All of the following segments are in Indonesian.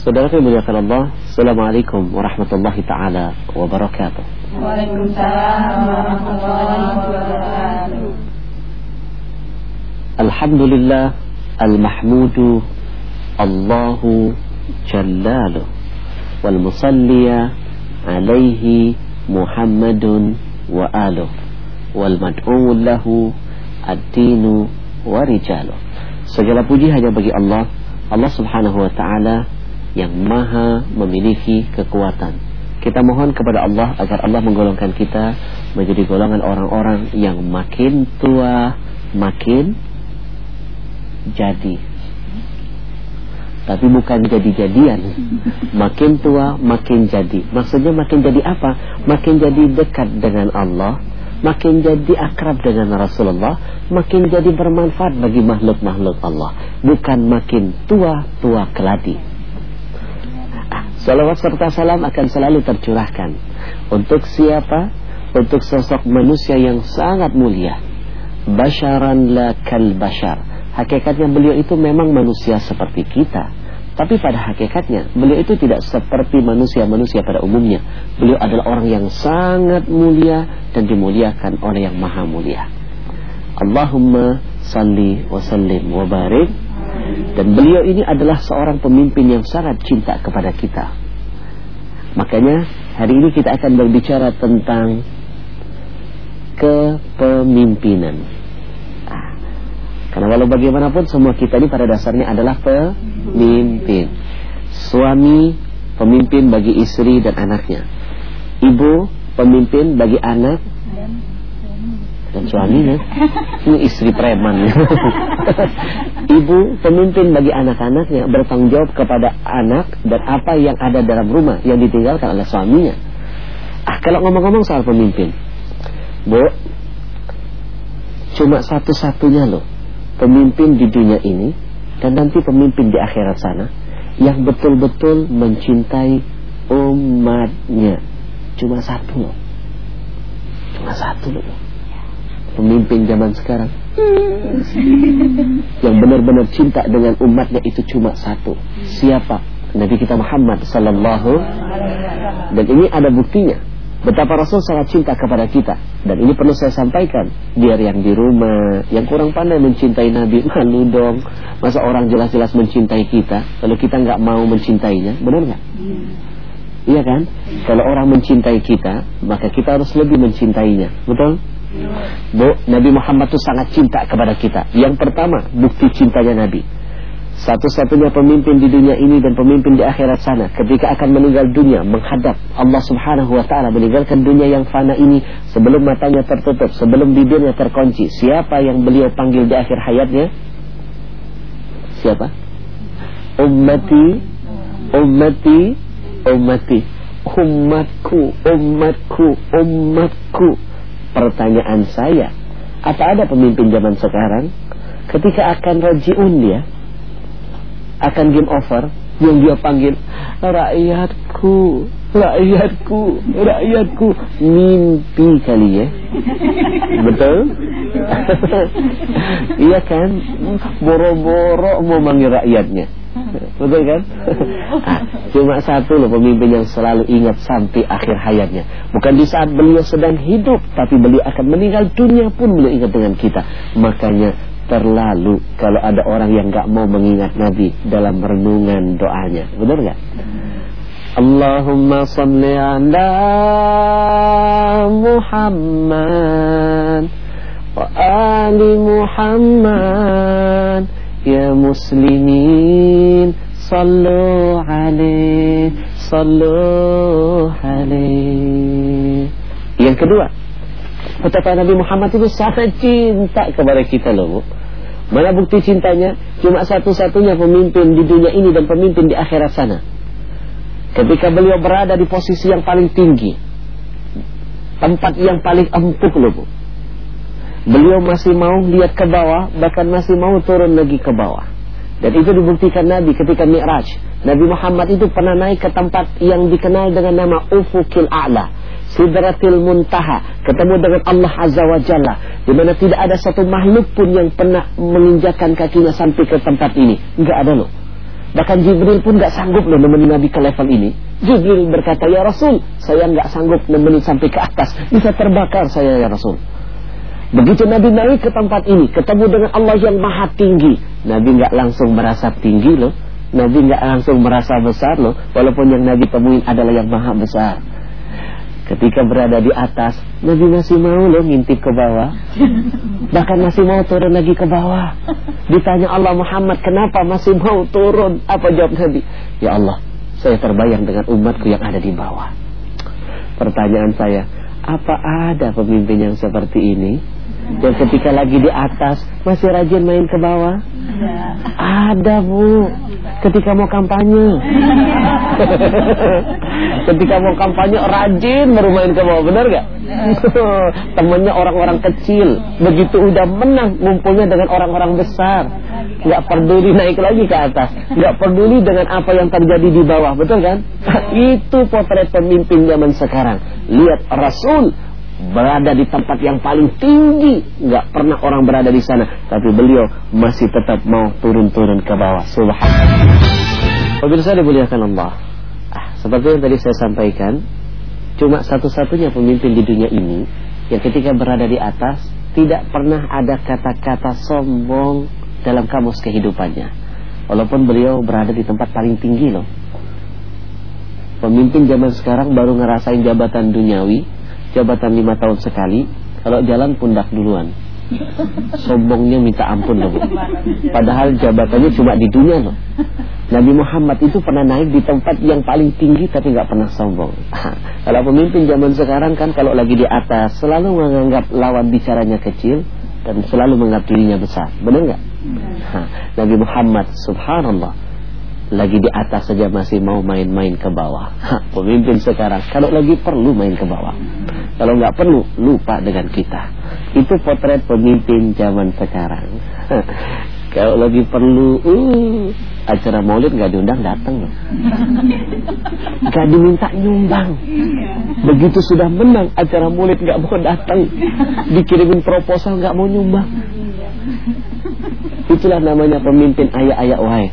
Saudara yang muliakan Allah, Assalamualaikum warahmatullahi taala wabarakatuh. Waalaikumsalam warahmatullahi wabarakatuh. Alhamdulillah al-mahmudu Allahu jallalu wal musalliya alaihi Muhammadun wa aluh wal mad'u lahu ad-dinu wa rijaluh. Segala puji hanya bagi Allah, Allah Subhanahu wa taala yang maha memiliki kekuatan. Kita mohon kepada Allah agar Allah menggolongkan kita menjadi golongan orang-orang yang makin tua makin jadi. Tapi bukan jadi-jadian. Makin tua makin jadi. Maksudnya makin jadi apa? Makin jadi dekat dengan Allah, makin jadi akrab dengan Rasulullah, makin jadi bermanfaat bagi makhluk-makhluk Allah. Bukan makin tua-tua keladi. Salawat serta salam akan selalu tercurahkan. Untuk siapa? Untuk sosok manusia yang sangat mulia. Basharan la kal bashar. Hakikatnya beliau itu memang manusia seperti kita. Tapi pada hakikatnya Beliau itu tidak seperti manusia-manusia pada umumnya. Beliau adalah orang yang sangat mulia Dan dimuliakan oleh yang maha mulia. Allahumma salli wa sallim wa barik dan beliau ini adalah seorang pemimpin yang sangat cinta kepada kita. Makanya hari ini kita akan berbicara tentang kepemimpinan. Ah, karena walau bagaimanapun semua kita ini pada dasarnya adalah pemimpin. Suami pemimpin bagi istri dan anaknya. Ibu pemimpin bagi anak dan suaminya ini istri preman. Ibu pemimpin bagi anak-anaknya bertanggung jawab kepada anak dan apa yang ada dalam rumah yang ditinggalkan oleh suaminya. Ah kalau ngomong-ngomong soal pemimpin bu cuma satu-satunya loh pemimpin di dunia ini dan nanti pemimpin di akhirat sana yang betul-betul mencintai umatnya. Cuma satu loh. Cuma satu loh pemimpin zaman sekarang. Yang benar-benar cinta dengan umatnya itu cuma satu. Siapa? Nabi kita Muhammad sallallahu dan ini ada buktinya. Betapa Rasul sangat cinta kepada kita. Dan ini perlu saya sampaikan. Biar yang di rumah yang kurang pandai mencintai Nabi malu dong. Masa orang jelas-jelas mencintai kita lalu kita nggak mau mencintainya? Benar nggak? Iya kan? Kalau orang mencintai kita maka kita harus lebih mencintainya. Betul Bu, Nabi Muhammad itu sangat cinta kepada kita. Yang pertama, bukti cintanya Nabi. Satu-satunya pemimpin di dunia ini dan pemimpin di akhirat sana ketika akan meninggal dunia menghadap Allah Subhanahu wa taala meninggalkan dunia yang fana ini sebelum matanya tertutup, sebelum bibirnya terkunci. Siapa yang beliau panggil di akhir hayatnya? Siapa? Ummati, ummati, ummati. Umatku, umatku, umatku. Pertanyaan saya, apa ada pemimpin zaman sekarang ketika akan rojiun dia, akan game over, yang dia panggil rakyatku, rakyatku, rakyatku, mimpi kali ya, betul? iya kan, boro-boro mau manggil rakyatnya. Betul kan? Ah, cuma satu loh pemimpin yang selalu ingat sampai akhir hayatnya. Bukan di saat beliau sedang hidup, tapi beliau akan meninggal dunia pun beliau ingat dengan kita. Makanya terlalu kalau ada orang yang gak mau mengingat Nabi dalam renungan doanya. Benar gak? Allahumma salli ala Muhammad wa ali Muhammad Ya muslimin Sallu alaih Sallu alaih Yang kedua Betapa Nabi Muhammad itu sangat cinta kepada kita loh bu. Mana bukti cintanya? Cuma satu-satunya pemimpin di dunia ini Dan pemimpin di akhirat sana. Ketika beliau berada di posisi yang paling tinggi Tempat yang paling empuk loh bu Beliau masih mau lihat ke bawah Bahkan masih mau turun lagi ke bawah Dan itu dibuktikan Nabi ketika Mi'raj Nabi Muhammad itu pernah naik ke tempat yang dikenal dengan nama Ufukil A'la Sidratil Muntaha Ketemu dengan Allah Azza wa Jalla Di mana tidak ada satu makhluk pun yang pernah menginjakan kakinya sampai ke tempat ini Enggak ada loh Bahkan Jibril pun gak sanggup loh nemenin Nabi ke level ini. Jibril berkata, Ya Rasul, saya gak sanggup nemenin sampai ke atas. Bisa terbakar saya ya Rasul. Begitu Nabi naik ke tempat ini, ketemu dengan Allah yang maha tinggi. Nabi gak langsung merasa tinggi loh. Nabi gak langsung merasa besar loh. Walaupun yang Nabi temuin adalah yang maha besar. Ketika berada di atas, Nabi masih mau loh ngintip ke bawah. Bahkan masih mau turun lagi ke bawah. Ditanya Allah Muhammad, kenapa masih mau turun? Apa jawab Nabi? Ya Allah, saya terbayang dengan umatku yang ada di bawah. Pertanyaan saya, apa ada pemimpin yang seperti ini? Yang ketika lagi di atas masih rajin main ke bawah? Ada bu. Ketika mau kampanye. Ketika mau kampanye rajin baru main ke bawah. Benar gak? Temennya orang-orang kecil. Begitu udah menang ngumpulnya dengan orang-orang besar. Gak peduli naik lagi ke atas. Gak peduli dengan apa yang terjadi di bawah. Betul kan? Itu potret pemimpin zaman sekarang. Lihat Rasul berada di tempat yang paling tinggi. Nggak pernah orang berada di sana. Tapi beliau masih tetap mau turun-turun ke bawah. Subhanallah. Pemirsa dimuliakan Allah. Ah, seperti yang tadi saya sampaikan cuma satu-satunya pemimpin di dunia ini yang ketika berada di atas tidak pernah ada kata-kata sombong dalam kamus kehidupannya. Walaupun beliau berada di tempat paling tinggi loh. Pemimpin zaman sekarang baru ngerasain jabatan duniawi jabatan lima tahun sekali kalau jalan pundak duluan. Sombongnya minta ampun loh padahal jabatannya cuma di dunia loh. Nabi Muhammad itu pernah naik di tempat yang paling tinggi tapi nggak pernah sombong. Kalau pemimpin zaman sekarang kan kalau lagi di atas selalu menganggap lawan bicaranya kecil dan selalu menganggap dirinya besar. Benar nggak? Nabi Muhammad subhanallah lagi di atas saja masih mau main-main ke bawah. Ha, pemimpin sekarang kalau lagi perlu main ke bawah. Kalau nggak perlu lupa dengan kita. Itu potret pemimpin zaman sekarang. kalau lagi perlu uh, acara maulid nggak diundang datang loh. Gak diminta nyumbang. Begitu sudah menang acara maulid nggak mau datang. Dikirimin proposal nggak mau nyumbang. Itulah namanya pemimpin ayah-ayah wahai.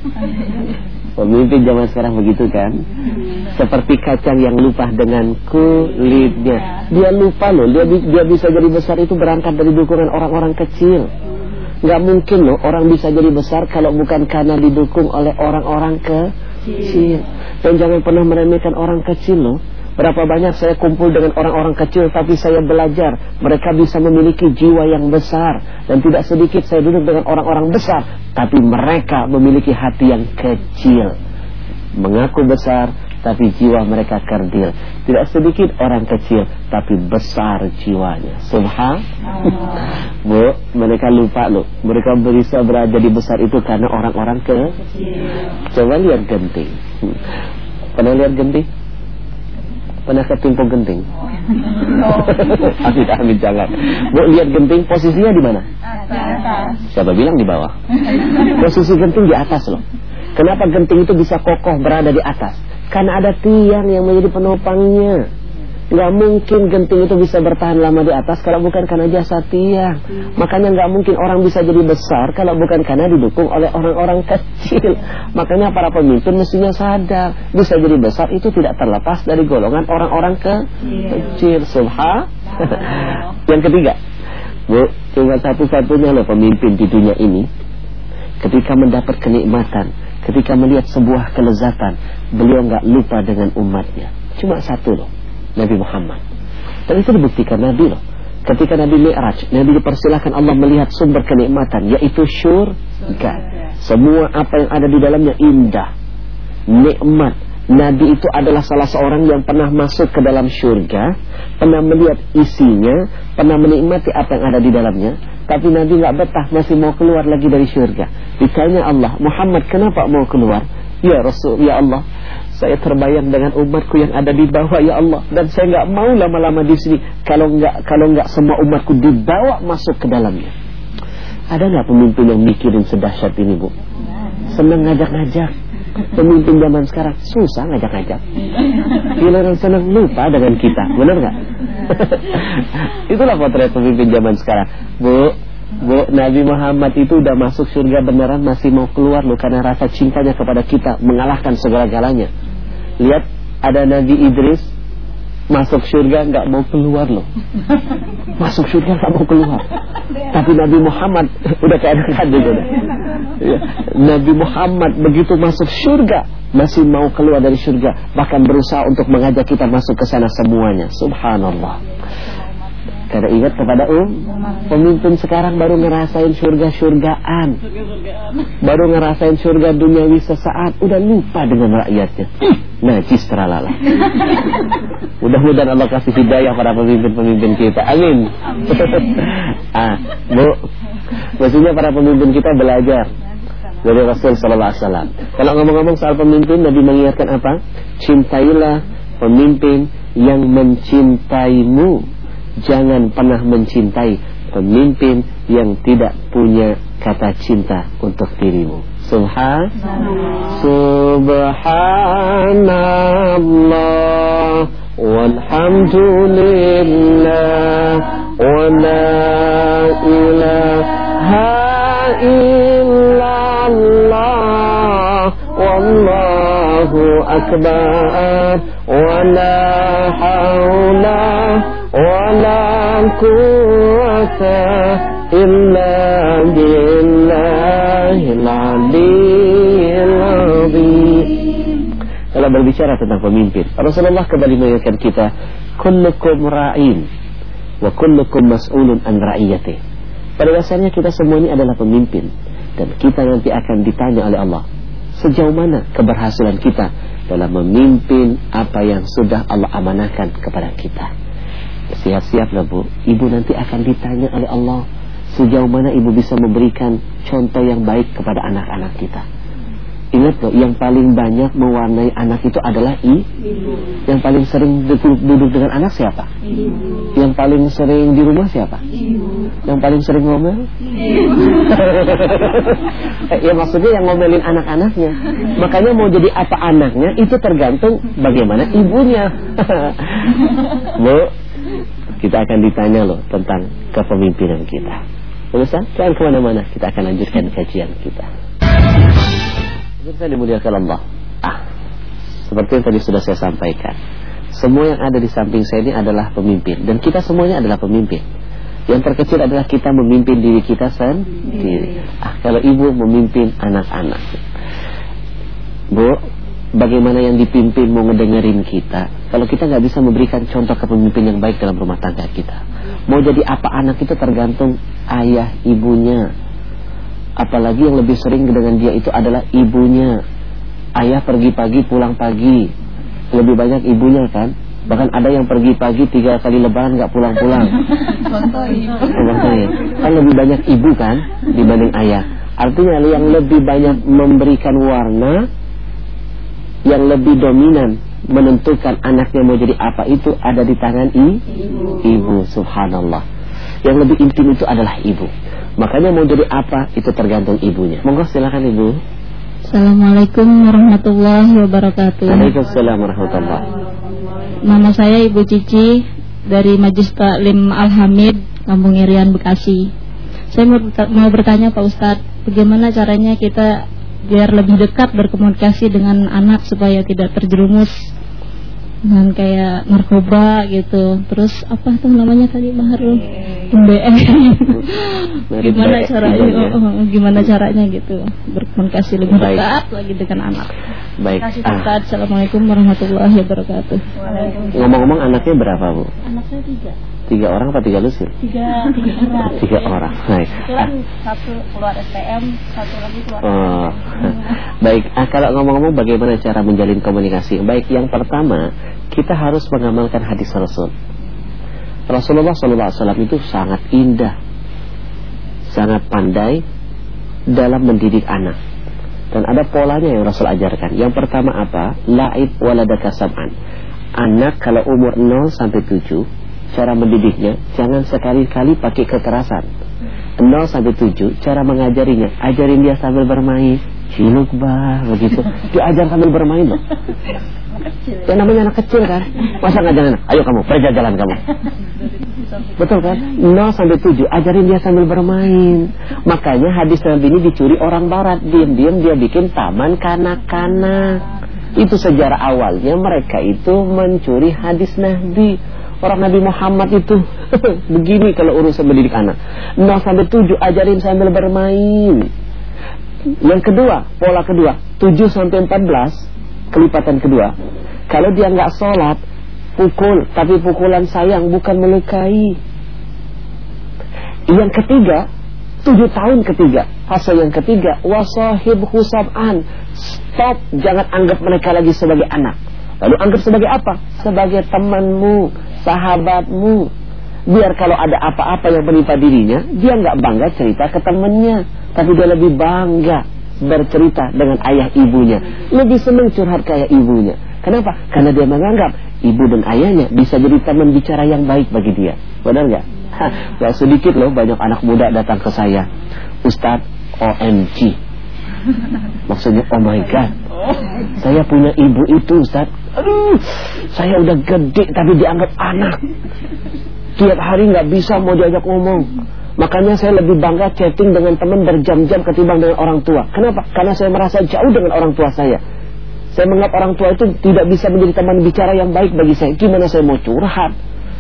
Pemimpin zaman sekarang begitu kan Seperti kacang yang lupa dengan kulitnya. Dia lupa loh Dia, dia bisa jadi besar itu berangkat dari dukungan orang-orang kecil. Gak mungkin loh orang bisa jadi besar Kalau bukan karena didukung oleh orang-orang kecil. Dan jangan pernah meremehkan orang kecil loh. Berapa banyak saya kumpul dengan orang-orang kecil Tapi saya belajar Mereka bisa memiliki jiwa yang besar. Dan tidak sedikit saya duduk dengan orang-orang besar Tapi mereka memiliki hati yang kecil. Mengaku besar Tapi jiwa mereka kerdil Tidak sedikit orang kecil Tapi besar jiwanya Subhan Bu, mereka lupa loh Mereka bisa berada di besar itu Karena orang-orang ke Coba lihat genting Pernah lihat genting? Pernah ketimpa genting? Amin, amin, jangan. Bu, lihat genting posisinya di mana? Atas. Siapa bilang di bawah? Posisi genting di atas loh. Kenapa genting itu bisa kokoh berada di atas? Karena ada tiang yang menjadi penopangnya. Gak mungkin genting itu bisa bertahan lama di atas kalau bukan karena jasa tiang. Makanya gak mungkin orang bisa jadi besar kalau bukan karena didukung oleh orang-orang kecil. Makanya para pemimpin mestinya sadar bisa jadi besar itu tidak terlepas dari golongan orang-orang ke kecil. Subha. Yang ketiga, bu, cuma satu-satunya loh pemimpin di dunia ini ketika mendapat kenikmatan, ketika melihat sebuah kelezatan, beliau nggak lupa dengan umatnya. Cuma satu loh Nabi Muhammad. Dan itu dibuktikan Nabi loh. Ketika Nabi Mi'raj, Nabi dipersilahkan Allah melihat sumber kenikmatan, yaitu syurga. Semua apa yang ada di dalamnya indah, nikmat. Nabi itu adalah salah seorang yang pernah masuk ke dalam syurga, pernah melihat isinya, pernah menikmati apa yang ada di dalamnya. Tapi Nabi nggak betah, masih mau keluar lagi dari syurga. Ditanya Allah, Muhammad kenapa mau keluar? Ya Rasul, ya Allah, saya terbayang dengan umatku yang ada di bawah ya Allah dan saya nggak mau lama-lama di sini kalau nggak kalau nggak semua umatku dibawa masuk ke dalamnya. Ada nggak pemimpin yang mikirin sedahsyat ini bu? Senang ngajak-ngajak. Pemimpin zaman sekarang susah ngajak-ngajak. Giliran senang lupa dengan kita, benar nggak? Itulah potret pemimpin zaman sekarang, bu. Bu, Nabi Muhammad itu udah masuk surga beneran masih mau keluar loh karena rasa cintanya kepada kita mengalahkan segala-galanya. Lihat ada Nabi Idris masuk surga nggak mau keluar loh. Masuk surga nggak mau keluar. Tapi Nabi Muhammad udah kayak anak gitu. Ya. Nabi Muhammad begitu masuk surga masih mau keluar dari surga bahkan berusaha untuk mengajak kita masuk ke sana semuanya. Subhanallah. Karena ingat kepada um, pemimpin sekarang baru ngerasain surga-surgaan. Baru ngerasain surga duniawi sesaat, udah lupa dengan rakyatnya. Najis teralala. Mudah-mudahan Allah kasih hidayah para pemimpin-pemimpin kita. Amin. ah, Bu. Maksudnya para pemimpin kita belajar dari Rasul sallallahu alaihi. Kalau ngomong-ngomong soal pemimpin, Nabi mengingatkan apa? Cintailah pemimpin yang mencintaimu jangan pernah mencintai pemimpin yang tidak punya kata cinta untuk dirimu. Subhan Subhanallah walhamdulillah wa la ilaha illallah wallahu akbar wa la hawla ولا قوة إلا بالله العلي العظيم Kalau berbicara tentang pemimpin Rasulullah kembali mengingatkan kita Kullukum ra'in Wa kullukum mas'ulun an ra'iyati pada dasarnya kita semua ini adalah pemimpin. Dan kita nanti akan ditanya oleh Allah Sejauh mana keberhasilan kita Dalam memimpin apa yang sudah Allah amanahkan kepada kita? Siap-siaplah bu. Ibu nanti akan ditanya oleh Allah Sejauh mana ibu bisa memberikan Contoh yang baik kepada anak-anak kita Ingat loh Yang paling banyak mewarnai anak itu adalah i ibu. Yang paling sering duduk, duduk dengan anak siapa? Ibu. Yang paling sering di rumah siapa? Ibu. Yang paling sering ngomel? ya maksudnya yang ngomelin anak-anaknya Makanya mau jadi apa anaknya Itu tergantung bagaimana ibunya Bu kita akan ditanya loh tentang kepemimpinan kita. Pemirsa, jangan ke mana-mana, kita akan lanjutkan kajian kita. Pemirsa dimuliakan Allah. Ah, seperti yang tadi sudah saya sampaikan. Semua yang ada di samping saya ini adalah pemimpin. Dan kita semuanya adalah pemimpin. Yang terkecil adalah kita memimpin diri kita sendiri. Ah, kalau ibu memimpin anak-anak. Bu, bagaimana yang dipimpin mau ngedengerin kita kalau kita nggak bisa memberikan contoh kepemimpinan yang baik dalam rumah tangga kita mau jadi apa anak itu tergantung ayah ibunya apalagi yang lebih sering dengan dia itu adalah ibunya ayah pergi pagi pulang pagi lebih banyak ibunya kan bahkan ada yang pergi pagi tiga kali lebaran nggak pulang-pulang kan lebih banyak ibu kan dibanding ayah artinya yang lebih banyak memberikan warna yang lebih dominan menentukan anaknya mau jadi apa itu ada di tangan i? ibu. Ibu, subhanallah. Yang lebih intim itu adalah ibu. Makanya mau jadi apa itu tergantung ibunya. Monggo silakan ibu. Assalamualaikum warahmatullahi wabarakatuh. Waalaikumsalam warahmatullahi. Nama saya Ibu Cici dari Majlis Taklim Alhamid, Kampung Irian Bekasi. Saya mau bertanya Pak Ustadz, bagaimana caranya kita biar lebih dekat berkomunikasi dengan anak supaya tidak terjerumus dengan kayak narkoba gitu terus apa tuh namanya tadi baru MBM gimana caranya oh, oh, gimana caranya gitu berkomunikasi lebih Baik. dekat lagi dengan anak Baik. Kasih ah. Assalamualaikum warahmatullahi wabarakatuh. Ngomong-ngomong anaknya berapa bu? Anak saya tiga. Tiga orang apa tiga lusin? Tiga, tiga orang. Tiga orang. Baik. Kebetulan satu keluar STM, satu lagi keluar. Oh. Baik. Ah, kalau ngomong-ngomong bagaimana cara menjalin komunikasi? Baik. Yang pertama, kita harus mengamalkan hadis Rasul. Rasulullah SAW itu sangat indah, sangat pandai dalam mendidik anak. Dan ada polanya yang Rasul ajarkan. Yang pertama apa? Laib waladaka sab'an. Anak kalau umur 0 sampai 7 cara mendidiknya jangan sekali-kali pakai kekerasan 0 sampai 7 cara mengajarinya ajarin dia sambil bermain ciluk bah begitu diajar sambil bermain loh ya namanya anak kecil kan masa ngajarin ayo kamu berjalan kamu Betul kan? 0 sampai 7 ajarin dia sambil bermain. Makanya hadis Nabi ini dicuri orang barat. Diam-diam dia bikin taman kanak-kanak. Itu sejarah awalnya mereka itu mencuri hadis Nabi. Orang Nabi Muhammad itu begini kalau urusan mendidik anak. 0 sampai 7 ajarin sambil bermain. Yang kedua, pola kedua, 7 sampai 14, kelipatan kedua. Kalau dia nggak sholat, pukul, tapi pukulan sayang bukan melukai. Yang ketiga, tujuh tahun ketiga, fase yang ketiga, wasahib husab'an. Stop, jangan anggap mereka lagi sebagai anak. Lalu anggap sebagai apa? Sebagai temanmu, sahabatmu. Biar kalau ada apa-apa yang menimpa dirinya, dia nggak bangga cerita ke temannya, tapi dia lebih bangga bercerita dengan ayah ibunya. Lebih senang curhat ke ayah ibunya. Kenapa? Karena dia menganggap ibu dan ayahnya bisa jadi teman bicara yang baik bagi dia. Benar nggak? Gak sedikit loh banyak anak muda datang ke saya. Ustadz OMG. Maksudnya oh my god. Saya punya ibu itu Ustadz. Aduh, saya udah gede tapi dianggap anak. Tiap hari nggak bisa mau diajak ngomong. Makanya saya lebih bangga chatting dengan teman berjam-jam ketimbang dengan orang tua. Kenapa? Karena saya merasa jauh dengan orang tua saya. Saya menganggap orang tua itu tidak bisa menjadi teman bicara yang baik bagi saya. Gimana saya mau curhat?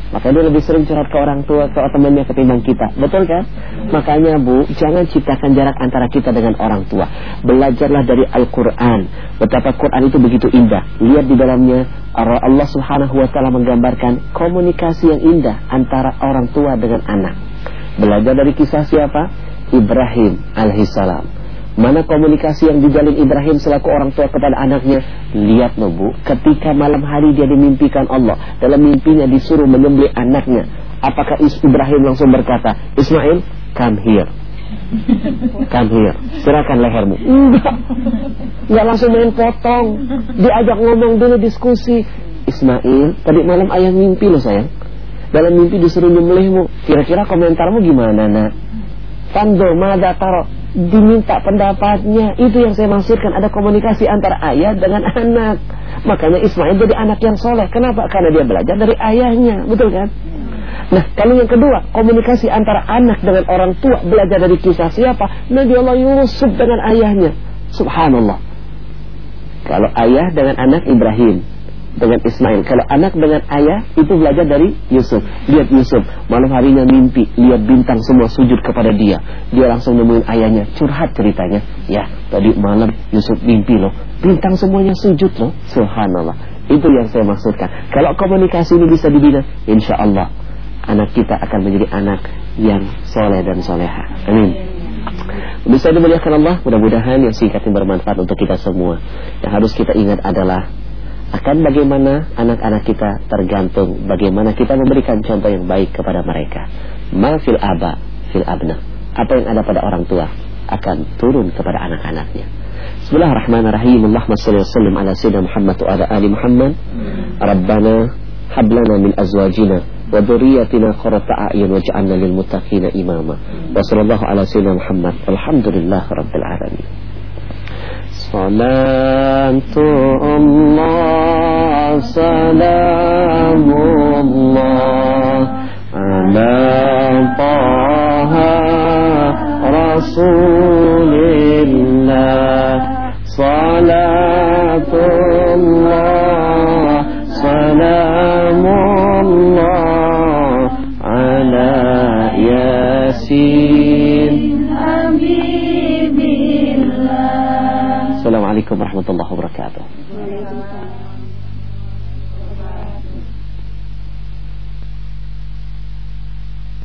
Makanya dia lebih sering curhat ke orang tua, ke temannya ketimbang kita. Betul kan? Makanya Bu, jangan ciptakan jarak antara kita dengan orang tua. Belajarlah dari Al-Quran. Betapa Quran itu begitu indah. Lihat di dalamnya Allah subhanahu wa ta'ala menggambarkan komunikasi yang indah antara orang tua dengan anak. Belajar dari kisah siapa? Ibrahim alaihissalam. Mana komunikasi yang dijalin Ibrahim selaku orang tua kepada anaknya? Lihat loh bu, ketika malam hari dia dimimpikan Allah. Dalam mimpinya disuruh menyembelih anaknya. Apakah Ibrahim langsung berkata, Ismail, come here. Come here, serahkan lehermu. Enggak. Enggak langsung main potong. Diajak ngomong dulu diskusi. Ismail, tadi malam ayah mimpi loh sayang. Dalam mimpi disuruh nyembelihmu. Kira-kira komentarmu gimana nak? Tando, mada taro diminta pendapatnya. Itu yang saya maksudkan ada komunikasi antara ayah dengan anak. Makanya Ismail jadi anak yang soleh. Kenapa? Karena dia belajar dari ayahnya, betul kan? Nah, kalau yang kedua, komunikasi antara anak dengan orang tua belajar dari kisah siapa? Nabi Allah Yusuf dengan ayahnya. Subhanallah. Kalau ayah dengan anak Ibrahim, dengan Ismail. Kalau anak dengan ayah itu belajar dari Yusuf. Lihat Yusuf, malam harinya mimpi, lihat bintang semua sujud kepada dia. Dia langsung nemuin ayahnya, curhat ceritanya. Ya, tadi malam Yusuf mimpi loh, bintang semuanya sujud loh. Subhanallah. Itu yang saya maksudkan. Kalau komunikasi ini bisa dibina, insya Allah anak kita akan menjadi anak yang soleh dan soleha. Amin. Bisa dimuliakan Allah, mudah-mudahan yang singkat ini bermanfaat untuk kita semua. Yang harus kita ingat adalah akan bagaimana anak-anak kita tergantung bagaimana kita memberikan contoh yang baik kepada mereka. Ma fil aba fil abna. Apa yang ada pada orang tua akan turun kepada anak-anaknya. Bismillahirrahmanirrahim. Allahumma shalli wa sallim ala sayyidina Muhammad wa ala ali Muhammad. Rabbana hab lana min azwajina wa dhurriyyatina qurrata a'yun waj'alna lil muttaqina imama. Wa sallallahu ala sayyidina Muhammad. Alhamdulillah rabbil alamin. صلاة الله